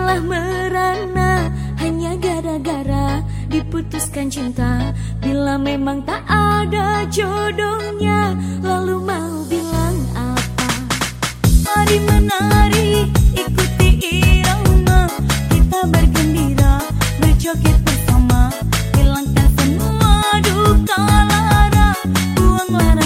malah merana. Hanya gara-gara diputuskan cinta. Bila memang tak ada jodohnya lalu mau bilang apa? Mari menari ikuti irama. Kita bergembira berjoget bersama. Hilangkan semua duka lara. Buang lara